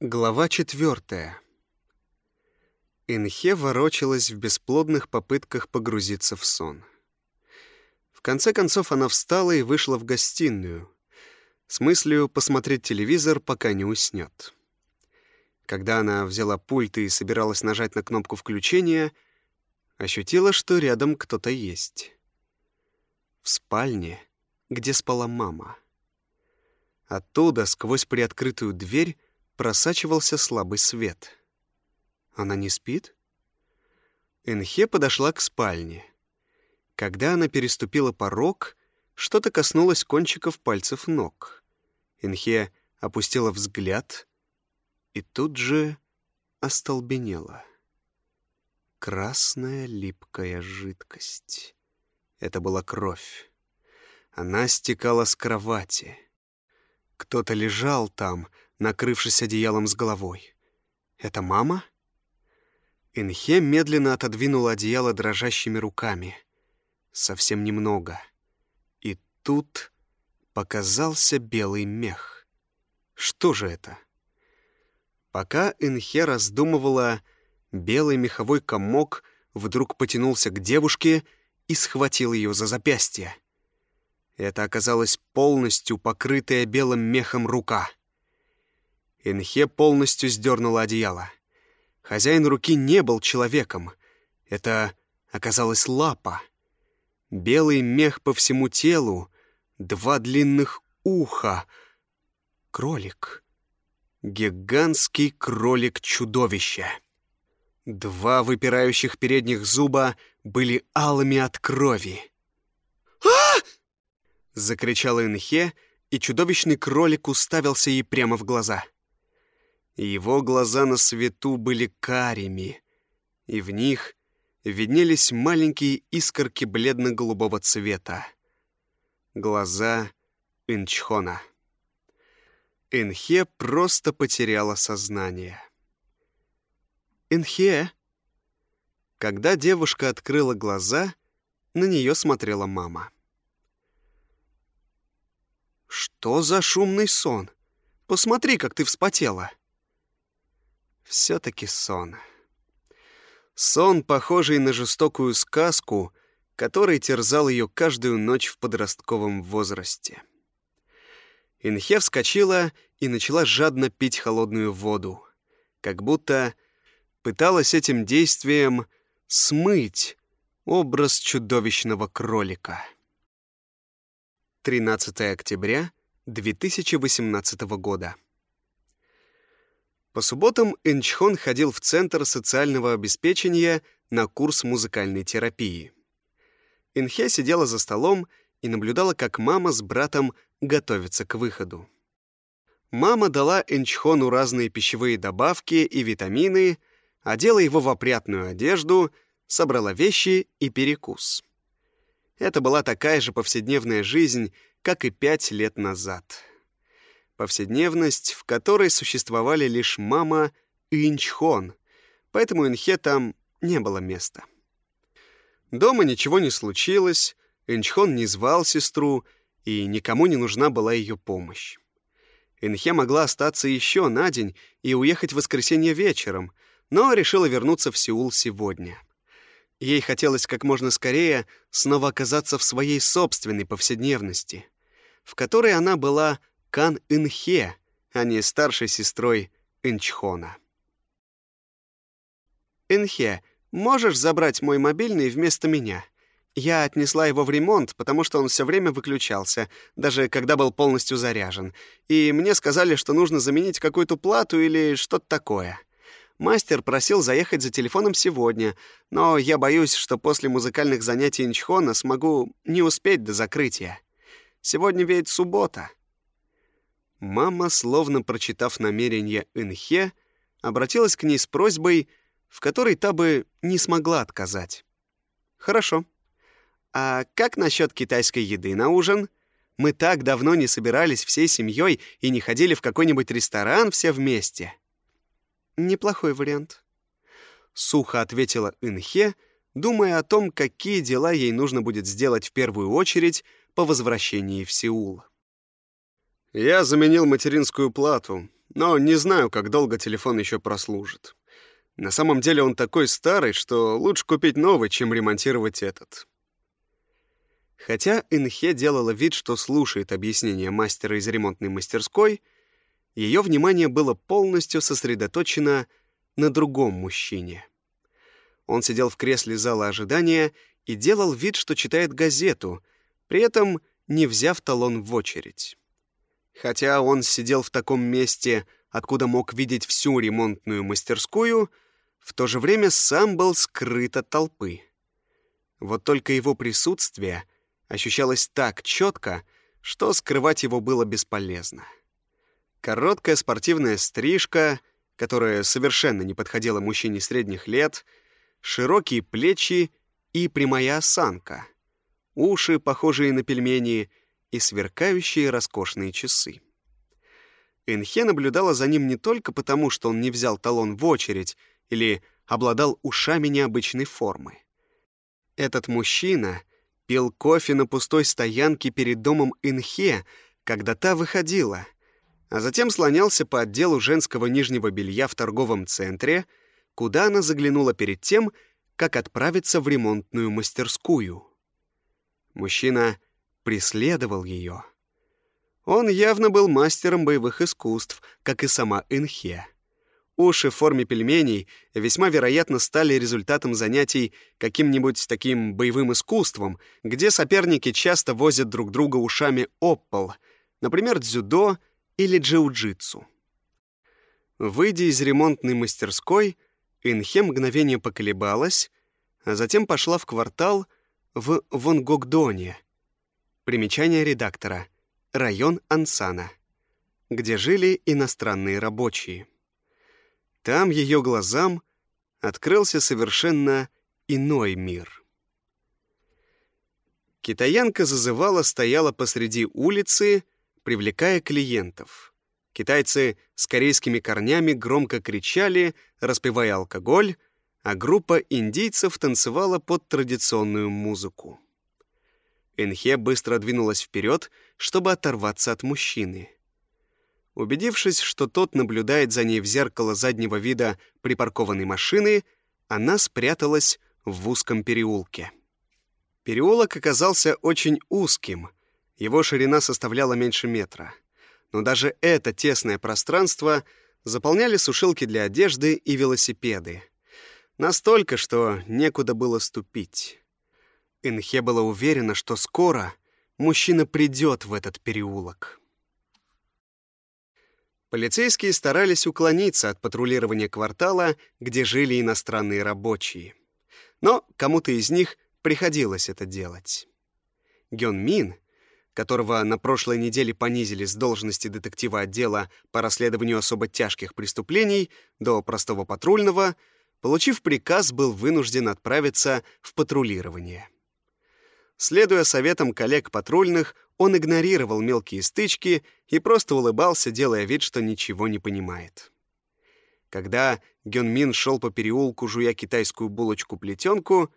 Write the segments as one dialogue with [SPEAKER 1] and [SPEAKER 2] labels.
[SPEAKER 1] Глава четвертая. Инхе ворочалась в бесплодных попытках погрузиться в сон. В конце концов она встала и вышла в гостиную, с мыслью посмотреть телевизор, пока не уснет. Когда она взяла пульт и собиралась нажать на кнопку включения, ощутила, что рядом кто-то есть. В спальне, где спала мама. Оттуда, сквозь приоткрытую дверь, просачивался слабый свет. Она не спит? Энхе подошла к спальне. Когда она переступила порог, что-то коснулось кончиков пальцев ног. Энхе опустила взгляд и тут же остолбенела. Красная липкая жидкость. Это была кровь. Она стекала с кровати. Кто-то лежал там, накрывшись одеялом с головой. «Это мама?» Инхе медленно отодвинула одеяло дрожащими руками. Совсем немного. И тут показался белый мех. Что же это? Пока Инхе раздумывала, белый меховой комок вдруг потянулся к девушке и схватил ее за запястье. Это оказалась полностью покрытая белым мехом рука. Инхе полностью сдернула одеяло. Хозяин руки не был человеком. Это оказалась лапа. Белый мех по всему телу, два длинных уха. Кролик. Гигантский кролик-чудовище. Два выпирающих передних зуба были алыми от крови. а Закричала Инхе, и чудовищный кролик уставился ей прямо в глаза — его глаза на свету были карими, и в них виднелись маленькие искорки бледно-голубого цвета. Глаза Инчхона. Инхе просто потеряла сознание. «Инхе!» Когда девушка открыла глаза, на нее смотрела мама. «Что за шумный сон? Посмотри, как ты вспотела!» Все-таки сон. Сон, похожий на жестокую сказку, который терзал ее каждую ночь в подростковом возрасте. Инхе вскочила и начала жадно пить холодную воду, как будто пыталась этим действием смыть образ чудовищного кролика. 13 октября 2018 года. По субботам Инчхон ходил в Центр социального обеспечения на курс музыкальной терапии. Инхе сидела за столом и наблюдала, как мама с братом готовятся к выходу. Мама дала Инчхону разные пищевые добавки и витамины, одела его в опрятную одежду, собрала вещи и перекус. Это была такая же повседневная жизнь, как и пять лет назад повседневность, в которой существовали лишь мама и Инчхон, поэтому Инхе там не было места. Дома ничего не случилось, Инчхон не звал сестру, и никому не нужна была ее помощь. Инхе могла остаться еще на день и уехать в воскресенье вечером, но решила вернуться в Сеул сегодня. Ей хотелось как можно скорее снова оказаться в своей собственной повседневности, в которой она была Кан Инхе, а не старшей сестрой Инчхона. «Инхе, можешь забрать мой мобильный вместо меня? Я отнесла его в ремонт, потому что он все время выключался, даже когда был полностью заряжен. И мне сказали, что нужно заменить какую-то плату или что-то такое. Мастер просил заехать за телефоном сегодня, но я боюсь, что после музыкальных занятий Инчхона смогу не успеть до закрытия. Сегодня ведь суббота». Мама, словно прочитав намерение Инхе, обратилась к ней с просьбой, в которой та бы не смогла отказать. «Хорошо. А как насчет китайской еды на ужин? Мы так давно не собирались всей семьей и не ходили в какой-нибудь ресторан все вместе». «Неплохой вариант», — сухо ответила Инхе, думая о том, какие дела ей нужно будет сделать в первую очередь по возвращении в Сеул.
[SPEAKER 2] Я заменил материнскую плату,
[SPEAKER 1] Но не знаю, как долго телефон еще прослужит. На самом деле он такой старый, что лучше купить новый, чем ремонтировать этот. Хотя Инхе делала вид, что слушает объяснение мастера из ремонтной мастерской, ее внимание было полностью сосредоточено на другом мужчине. Он сидел в кресле зала ожидания и делал вид, что читает газету, при этом не взяв талон в очередь. Хотя он сидел в таком месте, откуда мог видеть всю ремонтную мастерскую, в то же время сам был скрыт от толпы. Вот только его присутствие ощущалось так четко, что скрывать его было бесполезно. Короткая спортивная стрижка, которая совершенно не подходила мужчине средних лет, широкие плечи и прямая осанка, уши, похожие на пельмени, и сверкающие роскошные часы. Энхе наблюдала за ним не только потому, что он не взял талон в очередь или обладал ушами необычной формы. Этот мужчина пил кофе на пустой стоянке перед домом Инхе, когда та выходила, а затем слонялся по отделу женского нижнего белья в торговом центре, куда она заглянула перед тем, как отправиться в ремонтную мастерскую. Мужчина преследовал ее. Он явно был мастером боевых искусств, как и сама Инхе. Уши в форме пельменей весьма вероятно стали результатом занятий каким-нибудь таким боевым искусством, где соперники часто возят друг друга ушами об пол, например, дзюдо или джиу-джитсу. Выйдя из ремонтной мастерской, Инхе мгновение поколебалась, а затем пошла в квартал в Вонгогдоне. Примечание редактора. Район Ансана, где жили иностранные рабочие. Там ее глазам открылся совершенно иной мир. Китаянка зазывала стояла посреди улицы, привлекая клиентов. Китайцы с корейскими корнями громко кричали, распивая алкоголь, а группа индийцев танцевала под традиционную музыку. Энхе быстро двинулась вперед, чтобы оторваться от мужчины. Убедившись, что тот наблюдает за ней в зеркало заднего вида припаркованной машины, она спряталась в узком переулке. Переулок оказался очень узким, его ширина составляла меньше метра. Но даже это тесное пространство заполняли сушилки для одежды и велосипеды. Настолько, что некуда было ступить. Инхе была уверена, что скоро мужчина придет в этот переулок. Полицейские старались уклониться от патрулирования квартала, где жили иностранные рабочие. Но кому-то из них приходилось это делать. Гён Мин, которого на прошлой неделе понизили с должности детектива отдела по расследованию особо тяжких преступлений до простого патрульного, получив приказ, был вынужден отправиться в патрулирование. Следуя советам коллег патрульных, он игнорировал мелкие стычки и просто улыбался, делая вид, что ничего не понимает. Когда Гёнмин шел по переулку, жуя китайскую булочку-плетенку,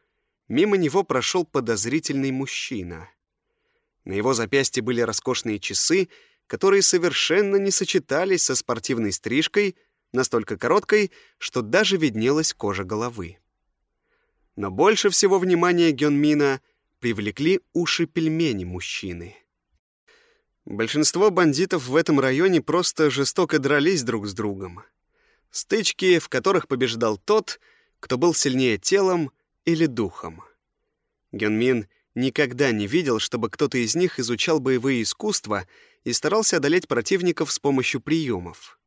[SPEAKER 1] мимо него прошел подозрительный мужчина. На его запястье были роскошные часы, которые совершенно не сочетались со спортивной стрижкой, настолько короткой, что даже виднелась кожа головы. Но больше всего внимания Гёнмина привлекли уши пельмени мужчины. Большинство бандитов в этом районе просто жестоко дрались друг с другом. Стычки, в которых побеждал тот, кто был сильнее телом или духом. Гёнмин никогда не видел, чтобы кто-то из них изучал боевые искусства и старался одолеть противников с помощью приемов.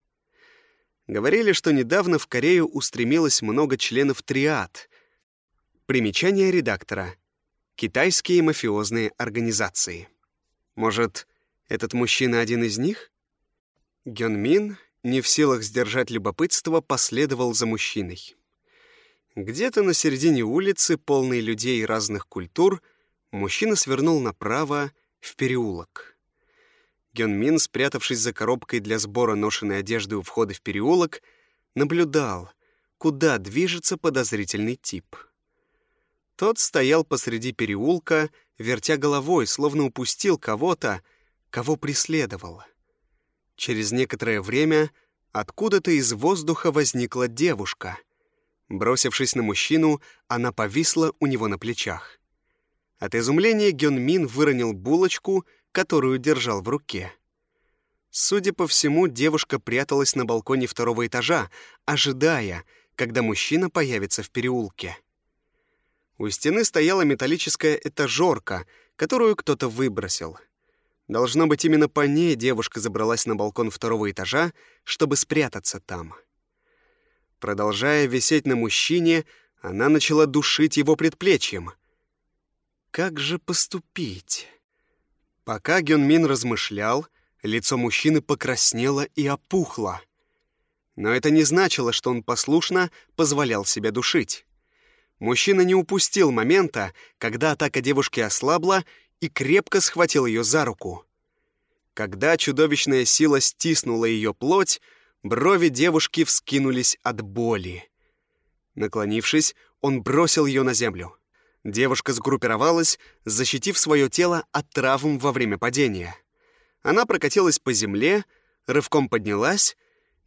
[SPEAKER 1] Говорили, что недавно в Корею устремилось много членов триад. Примечание редактора — Китайские мафиозные организации. Может, этот мужчина один из них? Гён Мин, не в силах сдержать любопытство, последовал за мужчиной. Где-то на середине улицы, полной людей разных культур, мужчина свернул направо в переулок. Гён Мин, спрятавшись за коробкой для сбора ношенной одежды у входа в переулок, наблюдал, куда движется подозрительный тип — тот стоял посреди переулка, вертя головой, словно упустил кого-то, кого преследовал. Через некоторое время Откуда-то из воздуха возникла девушка. Бросившись на мужчину, она повисла у него на плечах. От изумления Гён Мин выронил булочку, которую держал в руке. Судя по всему, девушка пряталась на балконе второго этажа, ожидая, когда мужчина появится в переулке. У стены стояла металлическая этажерка, которую кто-то выбросил. Должно быть, именно по ней девушка забралась на балкон второго этажа, чтобы спрятаться там. Продолжая висеть на мужчине, она начала душить его предплечьем. Как же поступить? Пока Гёнмин размышлял, лицо мужчины покраснело и опухло. Но это не значило, что он послушно позволял себя душить. Мужчина не упустил момента, когда атака девушки ослабла, и крепко схватил ее за руку. Когда чудовищная сила стиснула ее плоть, брови девушки вскинулись от боли. Наклонившись, он бросил ее на землю. Девушка сгруппировалась, защитив свое тело от травм во время падения. Она прокатилась по земле, рывком поднялась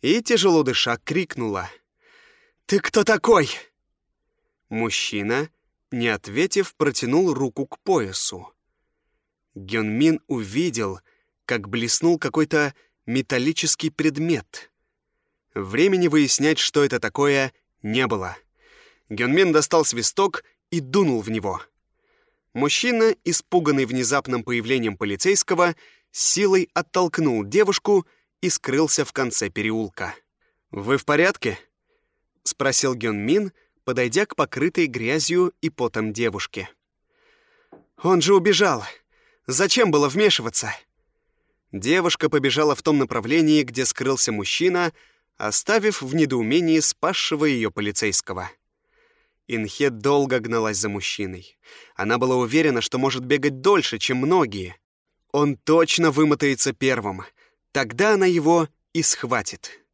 [SPEAKER 1] и, тяжело дыша, крикнула. «Ты кто такой?» Мужчина, не ответив, протянул руку к поясу. Гёнмин увидел, как блеснул какой-то металлический предмет. Времени выяснять, что это такое, не было. Гёнмин достал свисток и дунул в него. Мужчина, испуганный внезапным появлением полицейского, силой оттолкнул девушку и скрылся в конце переулка. «Вы в порядке?» — спросил Гёнмин, подойдя к покрытой грязью и потом девушке. «Он же убежал! Зачем было вмешиваться?» Девушка побежала в том направлении, где скрылся мужчина, оставив в недоумении спасшего ее полицейского. Инхе долго гналась за мужчиной. Она была уверена, что может бегать дольше, чем многие. Он точно вымотается первым. Тогда она его и схватит.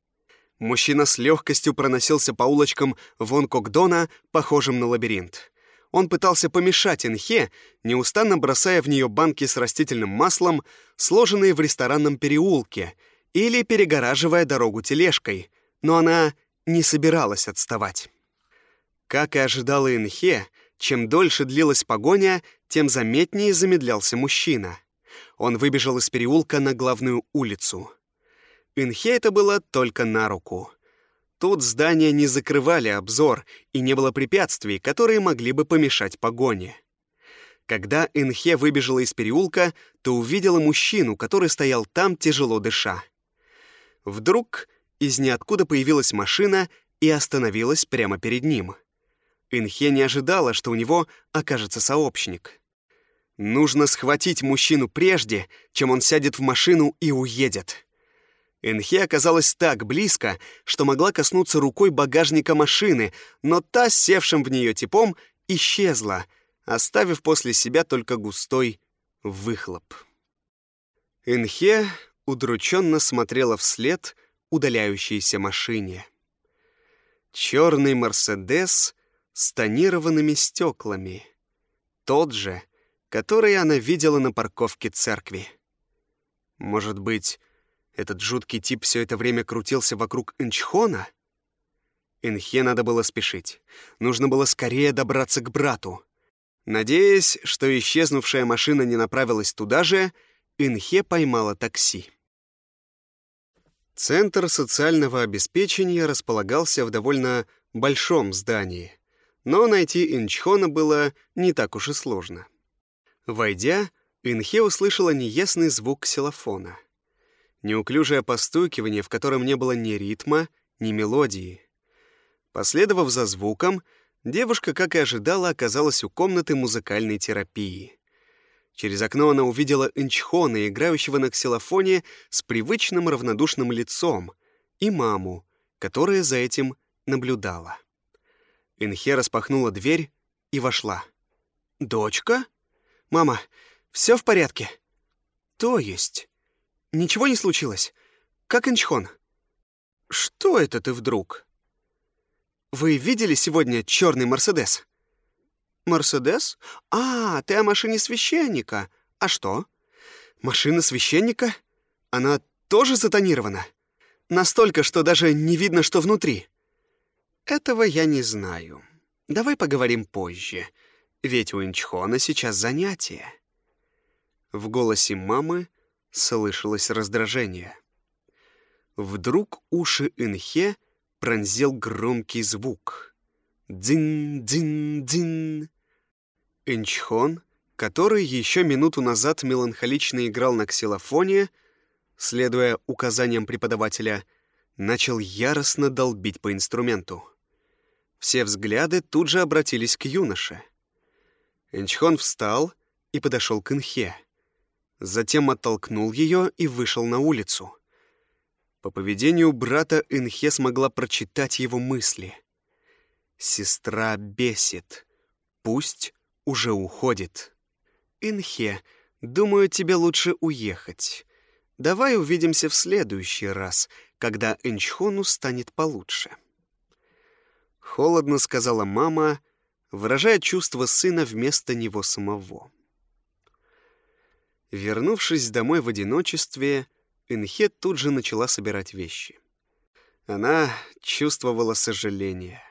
[SPEAKER 1] Мужчина с легкостью проносился по улочкам Вонкокдона, похожим на лабиринт. Он пытался помешать Инхе, неустанно бросая в нее банки с растительным маслом, сложенные в ресторанном переулке, или перегораживая дорогу тележкой, но она не собиралась отставать. Как и ожидала Инхе, чем дольше длилась погоня, тем заметнее замедлялся мужчина. Он выбежал из переулка на главную улицу. Инхе это было только на руку. Тут здания не закрывали обзор, и не было препятствий, которые могли бы помешать погоне. Когда Инхе выбежала из переулка, то увидела мужчину, который стоял там, тяжело дыша. Вдруг из ниоткуда появилась машина и остановилась прямо перед ним. Инхе не ожидала, что у него окажется сообщник. Нужно схватить мужчину прежде, чем он сядет в машину и уедет. Энхе оказалась так близко, что могла коснуться рукой багажника машины, но та, севшим в нее типом, исчезла, оставив после себя только густой выхлоп. Энхе удрученно смотрела вслед удаляющейся машине. Черный «Мерседес» с тонированными стеклами. Тот же, который она видела на парковке церкви. Может быть, этот жуткий тип все это время крутился вокруг Инчхона? Инхе надо было спешить. Нужно было скорее добраться к брату. Надеясь, что исчезнувшая машина не направилась туда же, Инхе поймала такси. Центр социального обеспечения располагался в довольно большом здании, но найти Инчхона было не так уж и сложно. Войдя, Инхе услышала неясный звук ксилофона — неуклюжее постукивание, в котором не было ни ритма, ни мелодии. Последовав за звуком, девушка, как и ожидала, оказалась у комнаты музыкальной терапии. Через окно она увидела Инчхона, играющего на ксилофоне с привычным равнодушным лицом, и маму, которая за этим наблюдала. Инхе распахнула дверь и вошла. «Дочка? Мама, все в порядке?» «То есть?» Ничего не случилось? Как Инчхон?» «Что это ты вдруг?» «Вы видели сегодня черный Мерседес?» «Мерседес? А, ты о машине священника. А что?» «Машина священника? Она тоже затонирована?» Настолько, что даже не видно, что внутри. Этого я не знаю. Давай поговорим позже, ведь у Инчхона сейчас занятие. В голосе мамы слышалось раздражение. Вдруг уши Инхе пронзил громкий звук. Дзин-дзин-дзин. Инчхон, который еще минуту назад меланхолично играл на ксилофоне, следуя указаниям преподавателя, начал яростно долбить по инструменту. Все взгляды тут же обратились к юноше. Инчхон встал и подошел к Инхе. Затем оттолкнул ее и вышел на улицу. По поведению брата Инхе смогла прочитать его мысли. «Сестра бесит. Пусть уже уходит». «Инхе, думаю, тебе лучше уехать. Давай увидимся в следующий раз, когда Энчхону станет получше». Холодно сказала мама, выражая чувство сына вместо него самого. Вернувшись домой в одиночестве, Инхе тут же начала собирать вещи. Она чувствовала сожаление.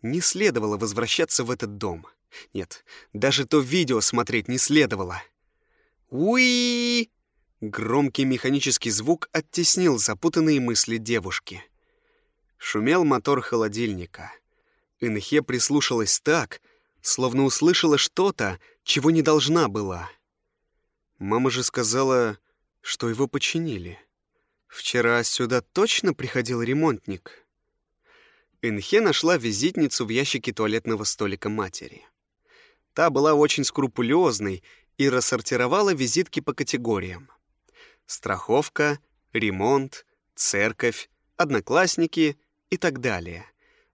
[SPEAKER 1] Не следовало возвращаться в этот дом. Нет, даже то видео смотреть не следовало. Уи! Громкий механический звук оттеснил запутанные мысли девушки. Шумел мотор холодильника. Инхе прислушалась так, словно услышала что-то, чего не должна была. Мама же сказала, что его починили. Вчера сюда точно приходил ремонтник. Инхе нашла визитницу в ящике туалетного столика матери. Та была очень скрупулезной и рассортировала визитки по категориям. Страховка, ремонт, церковь, одноклассники и так далее.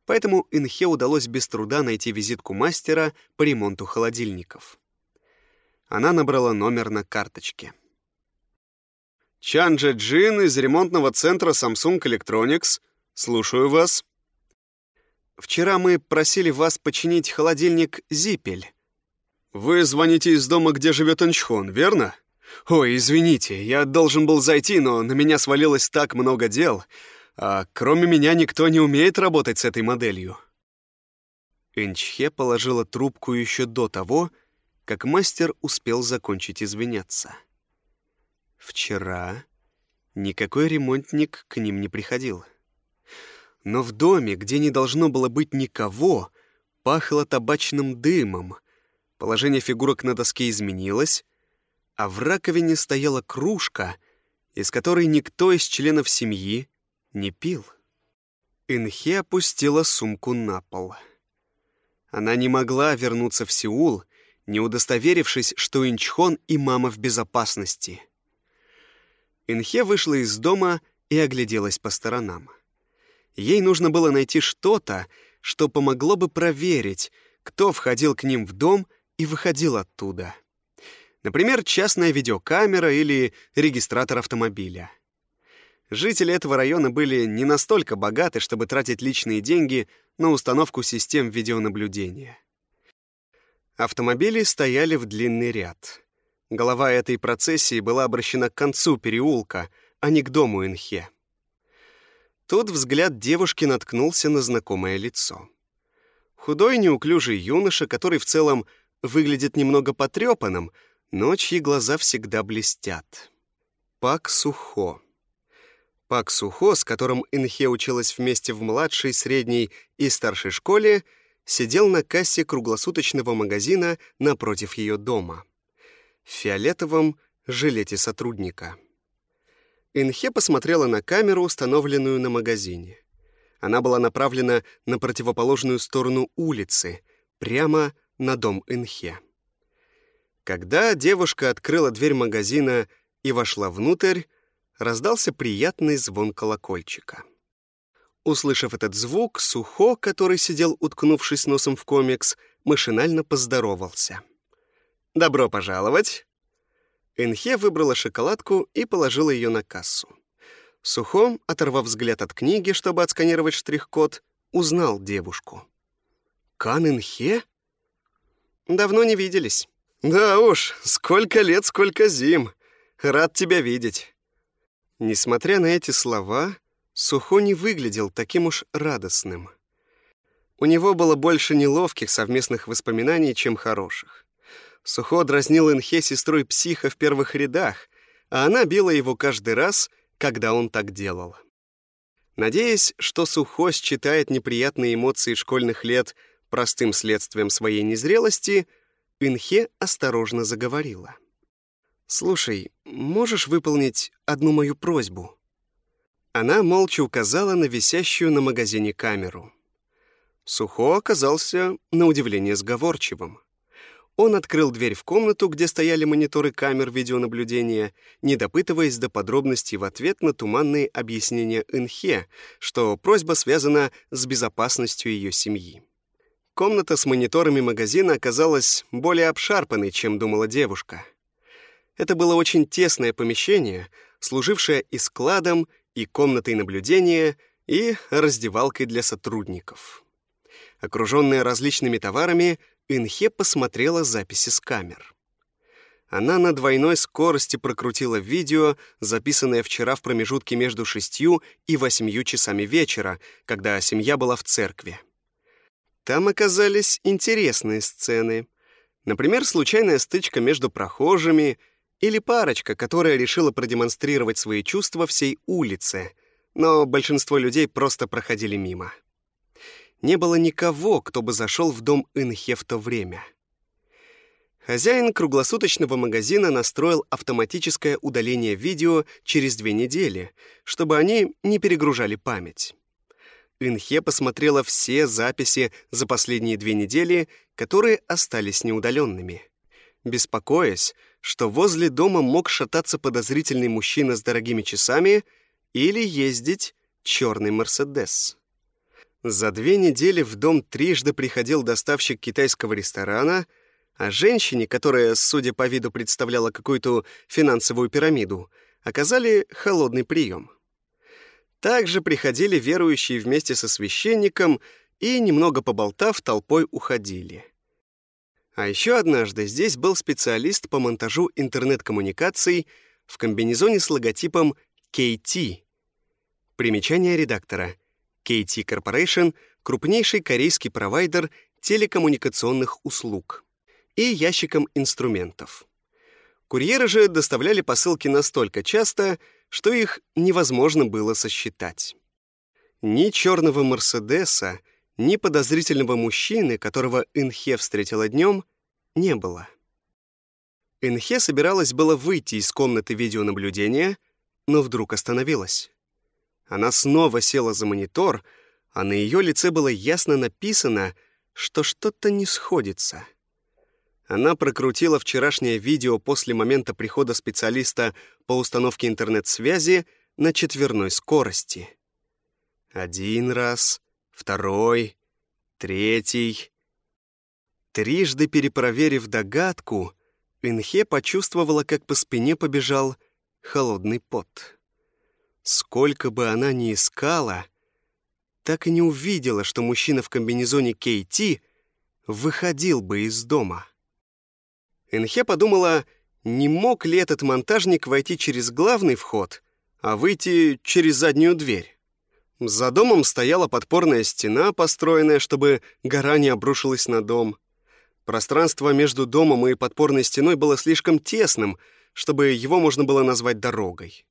[SPEAKER 1] Поэтому Инхе удалось без труда найти визитку мастера по ремонту холодильников. Она набрала номер на карточке. «Чанджа Джин из ремонтного центра Samsung Electronics. Слушаю вас». «Вчера мы просили вас починить холодильник «Зипель». «Вы звоните из дома, где живет Анчхон, верно?» «Ой, извините, я должен был зайти, но на меня свалилось так много дел. А кроме меня никто не умеет работать с этой моделью. Энчхе положила трубку еще до того, как мастер успел закончить извиняться. Вчера никакой ремонтник к ним не приходил. Но в доме, где не должно было быть никого, пахло табачным дымом, положение фигурок на доске изменилось, а в раковине стояла кружка, из которой никто из членов семьи не пил. Инхе опустила сумку на пол. Она не могла вернуться в Сеул, не удостоверившись, что Инчхон и мама в безопасности. Инхе вышла из дома и огляделась по сторонам. Ей нужно было найти что-то, что помогло бы проверить, кто входил к ним в дом и выходил оттуда. Например, частная видеокамера или регистратор автомобиля. Жители этого района были не настолько богаты, чтобы тратить личные деньги на установку систем видеонаблюдения. Автомобили стояли в длинный ряд. Голова этой процессии была обращена к концу переулка, а не к дому Инхе. Тут взгляд девушки наткнулся на знакомое лицо. Худой неуклюжий юноша, который в целом выглядит немного потрепанным, но чьи глаза всегда блестят. Пак Сухо. Пак Сухо, с которым Инхе училась вместе в младшей, средней и старшей школе, сидел на кассе круглосуточного магазина напротив ее дома. В фиолетовом жилете сотрудника. Инхе посмотрела на камеру, установленную на магазине. Она была направлена на противоположную сторону улицы, прямо на дом Инхе. Когда девушка открыла дверь магазина и вошла внутрь, раздался приятный звон колокольчика. Услышав этот звук, Сухо, который сидел, уткнувшись носом в комикс, машинально поздоровался. «Добро пожаловать!» Энхе выбрала шоколадку и положила ее на кассу. Сухо, оторвав взгляд от книги, чтобы отсканировать штрих-код, узнал девушку. «Кан Энхе?» «Давно не виделись». «Да уж, сколько лет, сколько зим. Рад тебя видеть». Несмотря на эти слова, Сухо не выглядел таким уж радостным. У него было больше неловких совместных воспоминаний, чем хороших. Сухо дразнил Инхе сестрой психа в первых рядах, а она била его каждый раз, когда он так делал. Надеясь, что Сухо считает неприятные эмоции школьных лет простым следствием своей незрелости, Инхе осторожно заговорила. «Слушай, можешь выполнить одну мою просьбу?» Она молча указала на висящую на магазине камеру. Сухо оказался, на удивление, сговорчивым. Он открыл дверь в комнату, где стояли мониторы камер видеонаблюдения, не допытываясь до подробностей в ответ на туманные объяснения Инхе, что просьба связана с безопасностью ее семьи. Комната с мониторами магазина оказалась более обшарпанной, чем думала девушка. Это было очень тесное помещение, служившее и складом, и комнатой наблюдения, и раздевалкой для сотрудников. Окруженная различными товарами, Инхе посмотрела записи с камер. Она на двойной скорости прокрутила видео, записанное вчера в промежутке между шестью и восемью часами вечера, когда семья была в церкви. Там оказались интересные сцены. Например, случайная стычка между прохожими или парочка, которая решила продемонстрировать свои чувства всей улице, но большинство людей просто проходили мимо не было никого, кто бы зашел в дом Инхе в то время. Хозяин круглосуточного магазина настроил автоматическое удаление видео через две недели, чтобы они не перегружали память. Инхе посмотрела все записи за последние две недели, которые остались неудаленными, беспокоясь, что возле дома мог шататься подозрительный мужчина с дорогими часами или ездить черный «Мерседес». За две недели в дом трижды приходил доставщик китайского ресторана, а женщине, которая, судя по виду, представляла какую-то финансовую пирамиду, оказали холодный прием. Также приходили верующие вместе со священником и, немного поболтав, толпой уходили. А еще однажды здесь был специалист по монтажу интернет-коммуникаций в комбинезоне с логотипом KT. Примечание редактора — KT Corporation — крупнейший корейский провайдер телекоммуникационных услуг, и ящиком инструментов. Курьеры же доставляли посылки настолько часто, что их невозможно было сосчитать. Ни черного Мерседеса, ни подозрительного мужчины, которого Инхе встретила днем, не было. Инхе собиралась было выйти из комнаты видеонаблюдения, но вдруг остановилась. Она снова села за монитор, а на ее лице было ясно написано, что что-то не сходится. Она прокрутила вчерашнее видео после момента прихода специалиста по установке интернет-связи на четверной скорости. Один раз, второй, третий. Трижды перепроверив догадку, Инхе почувствовала, как по спине побежал холодный пот. Сколько бы она ни искала, так и не увидела, что мужчина в комбинезоне Кейти выходил бы из дома. Энхе подумала, не мог ли этот монтажник войти через главный вход, а выйти через заднюю дверь. За домом стояла подпорная стена, построенная, чтобы гора не обрушилась на дом. Пространство между домом и подпорной стеной было слишком тесным, чтобы его можно было назвать дорогой.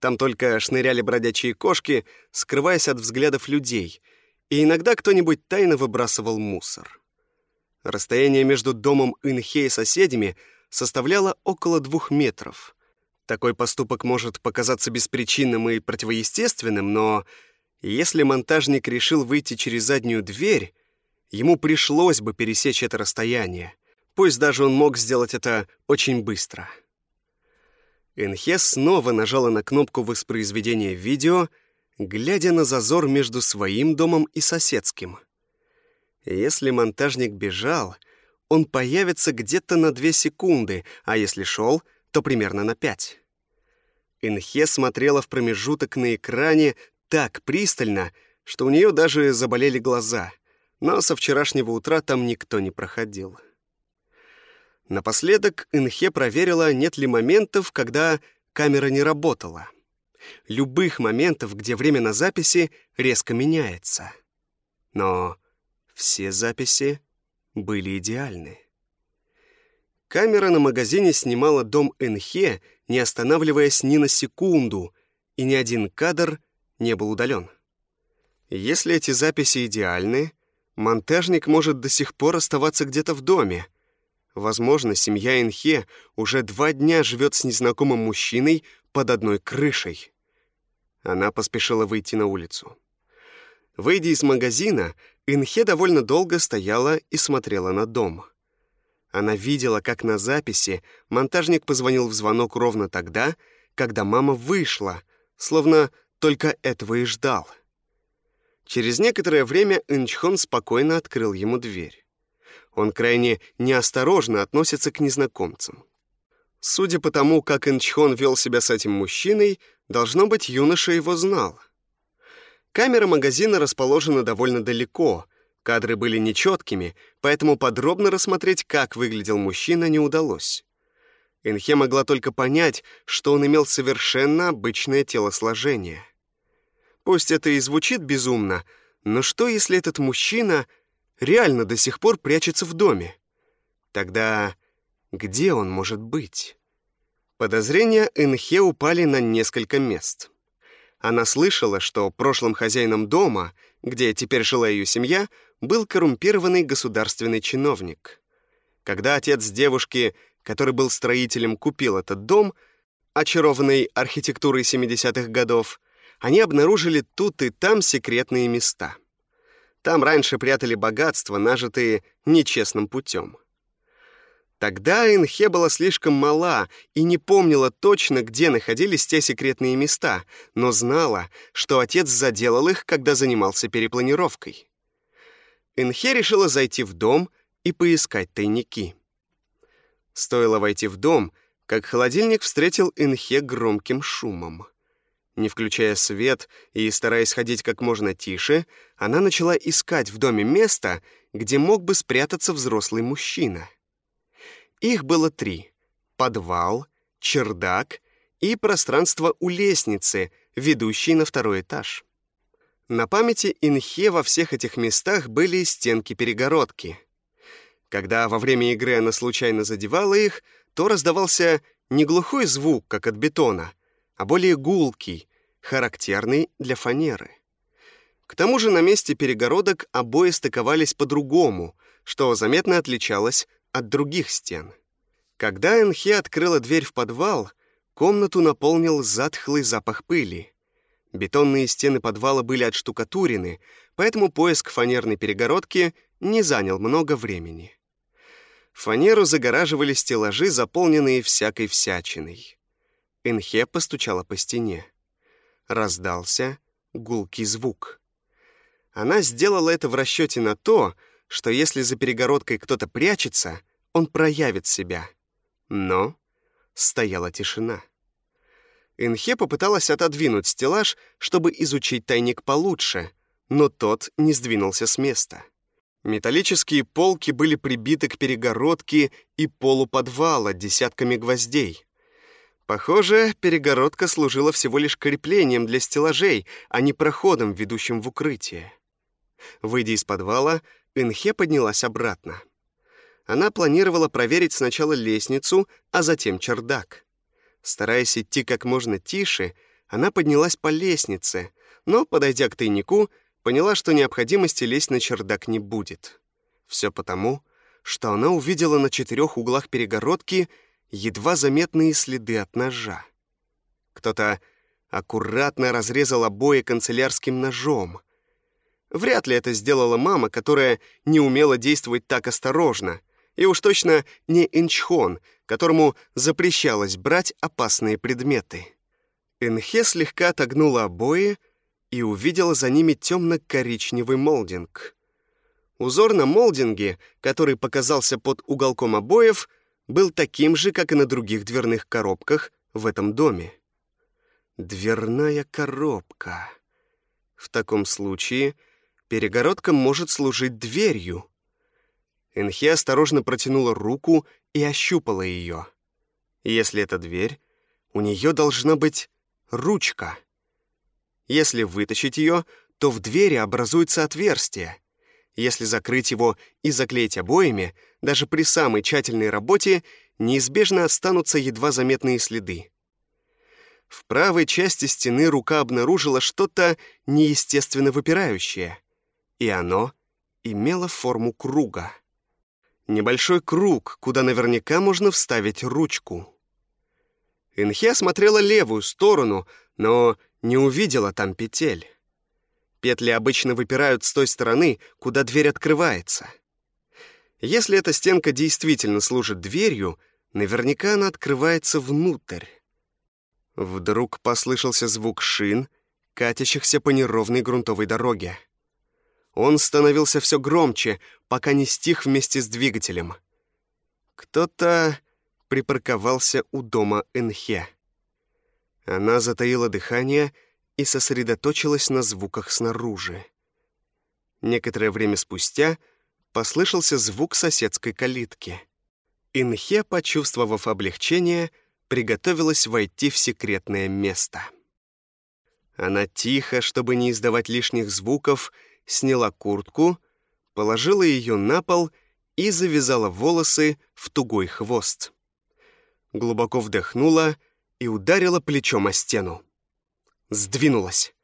[SPEAKER 1] Там только шныряли бродячие кошки, скрываясь от взглядов людей, и иногда кто-нибудь тайно выбрасывал мусор. Расстояние между домом Инхе и соседями составляло около двух метров. Такой поступок может показаться беспричинным и противоестественным, но если монтажник решил выйти через заднюю дверь, ему пришлось бы пересечь это расстояние, пусть даже он мог сделать это очень быстро. Энхе снова нажала на кнопку воспроизведения видео, глядя на зазор между своим домом и соседским. Если монтажник бежал, он появится где-то на две секунды, а если шел, то примерно на пять. Энхе смотрела в промежуток на экране так пристально, что у нее даже заболели глаза, но со вчерашнего утра там никто не проходил. Напоследок Инхе проверила, нет ли моментов, когда камера не работала. любых моментов, где время на записи резко меняется. Но все записи были идеальны. Камера на магазине снимала дом Энхе, не останавливаясь ни на секунду, и ни один кадр не был удален. Если эти записи идеальны, монтажник может до сих пор оставаться где-то в доме. Возможно, семья Энхе уже два дня живет с незнакомым мужчиной под одной крышей. Она поспешила выйти на улицу. Выйдя из магазина, Инхе довольно долго стояла и смотрела на дом. Она видела, как на записи монтажник позвонил в звонок ровно тогда, когда мама вышла, словно только этого и ждал. Через некоторое время Инчхон спокойно открыл ему дверь. Он крайне неосторожно относится к незнакомцам. Судя по тому, как Инчхон вел себя с этим мужчиной, должно быть, юноша его знал. Камера магазина расположена довольно далеко, кадры были нечеткими, поэтому подробно рассмотреть, как выглядел мужчина, не удалось. Инхе могла только понять, что он имел совершенно обычное телосложение. Пусть это и звучит безумно, но что, если этот мужчина реально до сих пор прячется в доме? Тогда где он может быть? Подозрения Энхе упали на несколько мест. Она слышала, что прошлым хозяином дома, где теперь жила ее семья, был коррумпированный государственный чиновник. Когда отец девушки, который был строителем, купил этот дом, очарованный архитектурой 70-х годов, они обнаружили тут и там секретные места. Там раньше прятали богатства, нажитые нечестным путем. Тогда Энхе была слишком мала и не помнила точно, где находились те секретные места, но знала, что отец заделал их, когда занимался перепланировкой. Энхе решила зайти в дом и поискать тайники. Стоило войти в дом, как холодильник встретил Энхе громким шумом. Не включая свет и стараясь ходить как можно тише, она начала искать в доме место, где мог бы спрятаться взрослый мужчина — их было три — подвал, чердак и пространство у лестницы, ведущей на второй этаж. На памяти Инхе во всех этих местах были стенки-перегородки. Когда во время игры она случайно задевала их, то раздавался не глухой звук, как от бетона, а более гулкий, характерный для фанеры. К тому же на месте перегородок обои стыковались по-другому, что заметно отличалось от других стен. Когда Энхе открыла дверь в подвал, комнату наполнил затхлый запах пыли. Бетонные стены подвала были отштукатурены, поэтому поиск фанерной перегородки не занял много времени. Фанеру загораживали стеллажи, заполненные всякой всячиной. Энхе постучала по стене. Раздался гулкий звук. Она сделала это в расчете на то, что если за перегородкой кто-то прячется, он проявит себя. Но стояла тишина. Инхе попыталась отодвинуть стеллаж, чтобы изучить тайник получше, но тот не сдвинулся с места. Металлические полки были прибиты к перегородке и полу подвала десятками гвоздей. Похоже, перегородка служила всего лишь креплением для стеллажей, а не проходом, ведущим в укрытие. Выйдя из подвала, Инхе поднялась обратно. Она планировала проверить сначала лестницу, а затем чердак. Стараясь идти как можно тише, она поднялась по лестнице, но, подойдя к тайнику, поняла, что необходимости лезть на чердак не будет. Все потому, что она увидела на четырех углах перегородки едва заметные следы от ножа. Кто-то аккуратно разрезал обои канцелярским ножом. Вряд ли это сделала мама, которая не умела действовать так осторожно, и уж точно не Инчхон, которому запрещалось брать опасные предметы. Энхе слегка отогнула обои и увидела за ними темно-коричневый молдинг. Узор на молдинге, который показался под уголком обоев, был таким же, как и на других дверных коробках в этом доме. Дверная коробка. В таком случае перегородка может служить дверью. Энхе осторожно протянула руку и ощупала ее. Если это дверь, у нее должна быть ручка. Если вытащить ее, то в двери образуется отверстие. Если закрыть его и заклеить обоями, даже при самой тщательной работе неизбежно останутся едва заметные следы. В правой части стены рука обнаружила что-то неестественно выпирающее, и оно имело форму круга. Небольшой круг, куда наверняка можно вставить ручку. Инхе осмотрела левую сторону, но не увидела там петель. Петли обычно выпирают с той стороны, куда дверь открывается. Если эта стенка действительно служит дверью, наверняка она открывается внутрь. Вдруг послышался звук шин, катящихся по неровной грунтовой дороге. Он становился все громче, пока не стих вместе с двигателем. Кто-то припарковался у дома Энхе. Она затаила дыхание и сосредоточилась на звуках снаружи. Некоторое время спустя послышался звук соседской калитки. Инхе, почувствовав облегчение, приготовилась войти в секретное место. Она тихо, чтобы не издавать лишних звуков, сняла куртку, положила ее на пол и завязала волосы в тугой хвост. Глубоко вдохнула и ударила плечом о стену. Сдвинулась.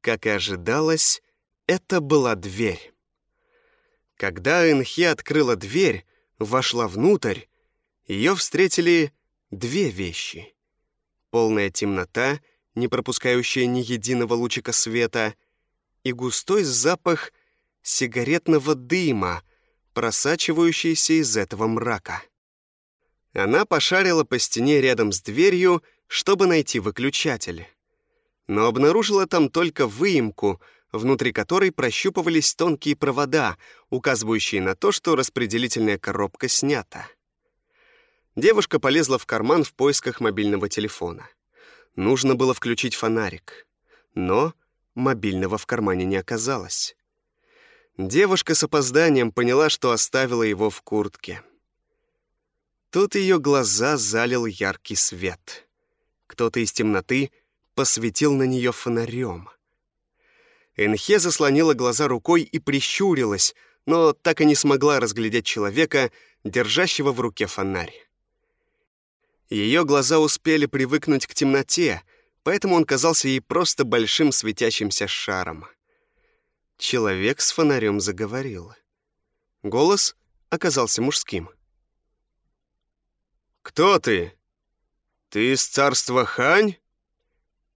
[SPEAKER 1] Как и ожидалось, это была дверь. Когда Энхи открыла дверь, вошла внутрь, ее встретили две вещи. Полная темнота, не пропускающая ни единого лучика света, и густой запах сигаретного дыма, просачивающийся из этого мрака. Она пошарила по стене рядом с дверью, чтобы найти выключатель. Но обнаружила там только выемку, внутри которой прощупывались тонкие провода, указывающие на то, что распределительная коробка снята. Девушка полезла в карман в поисках мобильного телефона. Нужно было включить фонарик. Но мобильного в кармане не оказалось. Девушка с опозданием поняла, что оставила его в куртке. Тут ее глаза залил яркий свет. Кто-то из темноты посветил на нее фонарем. Энхе заслонила глаза рукой и прищурилась, но так и не смогла разглядеть человека, держащего в руке фонарь. Ее глаза успели привыкнуть к темноте, поэтому он казался ей просто большим светящимся шаром. Человек с фонарем заговорил. Голос оказался мужским. «Кто ты? Ты из царства Хань?»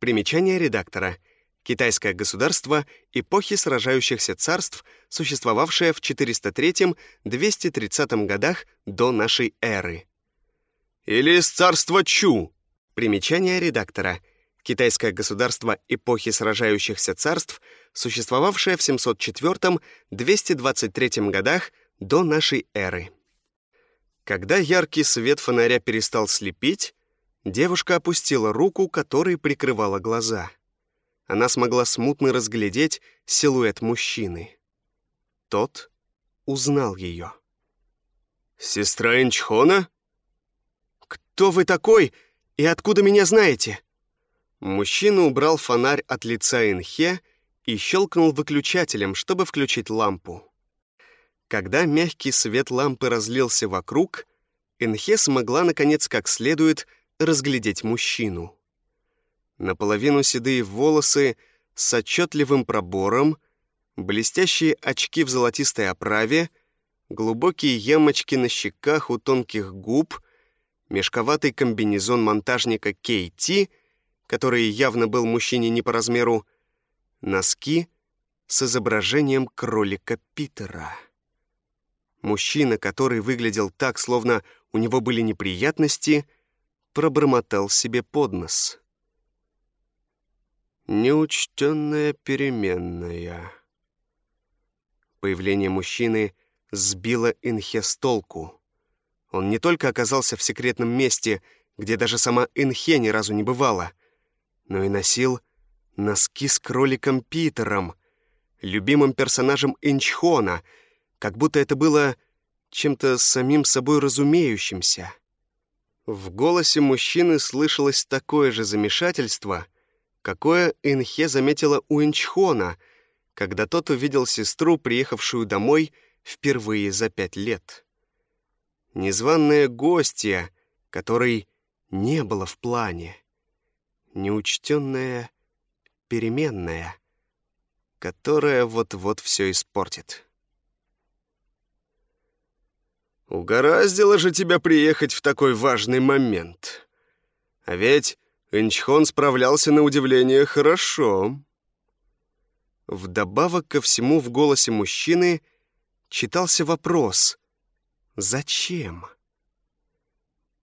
[SPEAKER 1] Примечание редактора. Китайское государство эпохи сражающихся царств, существовавшее в 403-230 годах до нашей эры. Или из царства Чу. Примечание редактора. Китайское государство эпохи сражающихся царств, существовавшее в 704-223 годах до нашей эры. Когда яркий свет фонаря перестал слепить, девушка опустила руку, которой прикрывала глаза. Она смогла смутно разглядеть силуэт мужчины. Тот узнал ее. «Сестра Инчхона?» «Кто вы такой и откуда меня знаете?» Мужчина убрал фонарь от лица Инхе и щелкнул выключателем, чтобы включить лампу. Когда мягкий свет лампы разлился вокруг, Инхе смогла, наконец, как следует разглядеть мужчину. Наполовину седые волосы с отчетливым пробором, блестящие очки в золотистой оправе, глубокие ямочки на щеках у тонких губ — мешковатый комбинезон монтажника Кейти, который явно был мужчине не по размеру, носки с изображением кролика Питера. Мужчина, который выглядел так, словно у него были неприятности, пробормотал себе под нос. Неучтенная переменная. Появление мужчины сбило Инхе с толку. Он не только оказался в секретном месте, где даже сама Инхе ни разу не бывала, но и носил носки с кроликом Питером, любимым персонажем Инчхона, как будто это было чем-то самим собой разумеющимся. В голосе мужчины слышалось такое же замешательство, какое Инхе заметила у Инчхона, когда тот увидел сестру, приехавшую домой впервые за пять лет. Незваная гостья, которой не было в плане. Неучтенная переменная, которая вот-вот все испортит. «Угораздило же тебя приехать в такой важный момент. А ведь Инчхон справлялся на удивление хорошо». Вдобавок ко всему в голосе мужчины читался вопрос «Зачем?».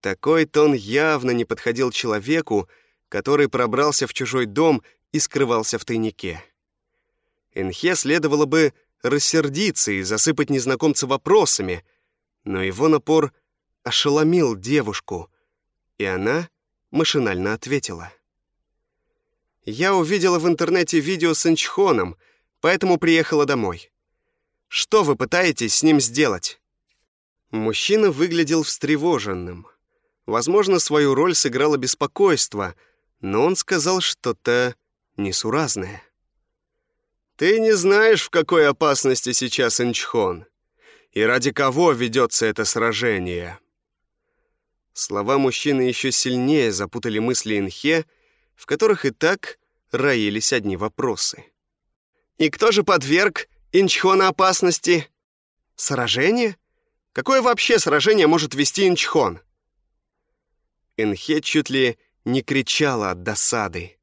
[SPEAKER 1] Такой тон явно не подходил человеку, который пробрался в чужой дом и скрывался в тайнике. Энхе следовало бы рассердиться и засыпать незнакомца вопросами, но его напор ошеломил девушку, и она машинально ответила. «Я увидела в интернете видео с Инчхоном, поэтому приехала домой. Что вы пытаетесь с ним сделать?» Мужчина выглядел встревоженным. Возможно, свою роль сыграло беспокойство, но он сказал что-то несуразное. «Ты не знаешь, в какой опасности сейчас Инчхон, и ради кого ведется это сражение». Слова мужчины еще сильнее запутали мысли Инхе, в которых и так роились одни вопросы. «И кто же подверг Инчхона опасности? Сражение? Какое вообще сражение может вести Инчхон?» Инхе чуть ли не кричала от досады.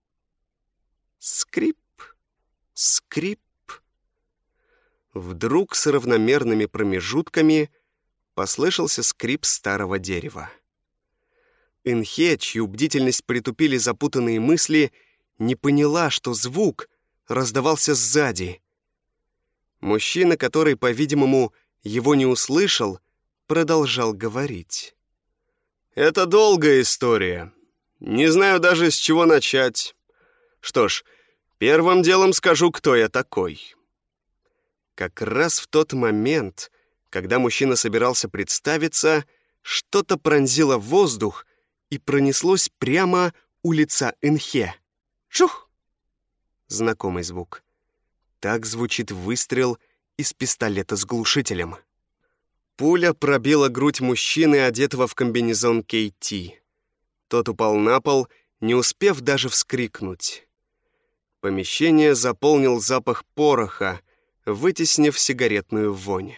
[SPEAKER 1] Скрип, скрип. Вдруг с равномерными промежутками послышался скрип старого дерева. Инхе, чью бдительность притупили запутанные мысли, не поняла, что звук раздавался сзади. Мужчина, который, по-видимому, его не услышал, продолжал говорить. «Это долгая история. Не знаю даже, с чего начать. Что ж, первым делом скажу, кто я такой». Как раз в тот момент, когда мужчина собирался представиться, что-то пронзило воздух и пронеслось прямо у лица Энхе. Шух! Знакомый звук. Так звучит выстрел из пистолета с глушителем. Пуля пробила грудь мужчины, одетого в комбинезон Кейти. Тот упал на пол, не успев даже вскрикнуть. Помещение заполнил запах пороха, вытеснив сигаретную вонь.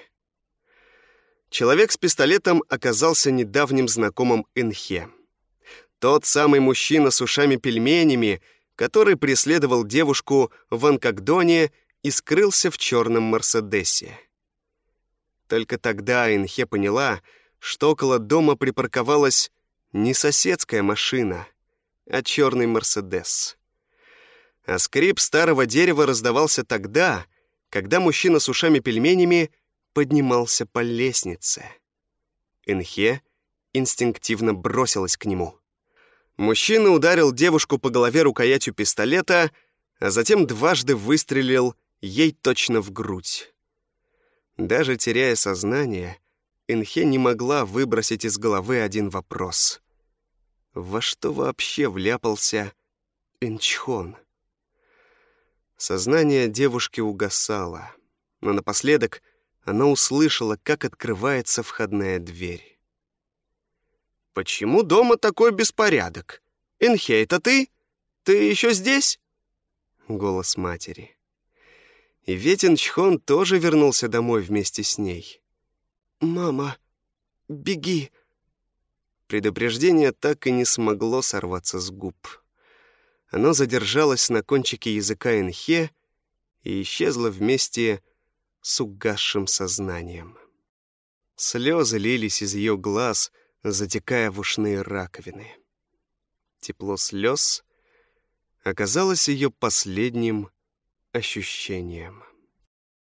[SPEAKER 1] Человек с пистолетом оказался недавним знакомым Энхе. Тот самый мужчина с ушами-пельменями, который преследовал девушку в Анкагдоне и скрылся в черном Мерседесе. Только тогда Инхе поняла, что около дома припарковалась не соседская машина, а черный Мерседес. А скрип старого дерева раздавался тогда, когда мужчина с ушами-пельменями поднимался по лестнице. Инхе инстинктивно бросилась к нему. Мужчина ударил девушку по голове рукоятью пистолета, а затем дважды выстрелил ей точно в грудь. Даже теряя сознание, Инхе не могла выбросить из головы один вопрос. Во что вообще вляпался Инчхон? Сознание девушки угасало, но напоследок она услышала, как открывается входная дверь. «Почему дома такой беспорядок? Инхей, это ты? Ты еще здесь?» Голос матери. И ведь Инчхон тоже вернулся домой вместе с ней. «Мама, беги!» Предупреждение так и не смогло сорваться с губ. Оно задержалось на кончике языка Инхе и исчезло вместе с угасшим сознанием. Слезы лились из ее глаз, затекая в ушные раковины. Тепло слез оказалось ее последним ощущением.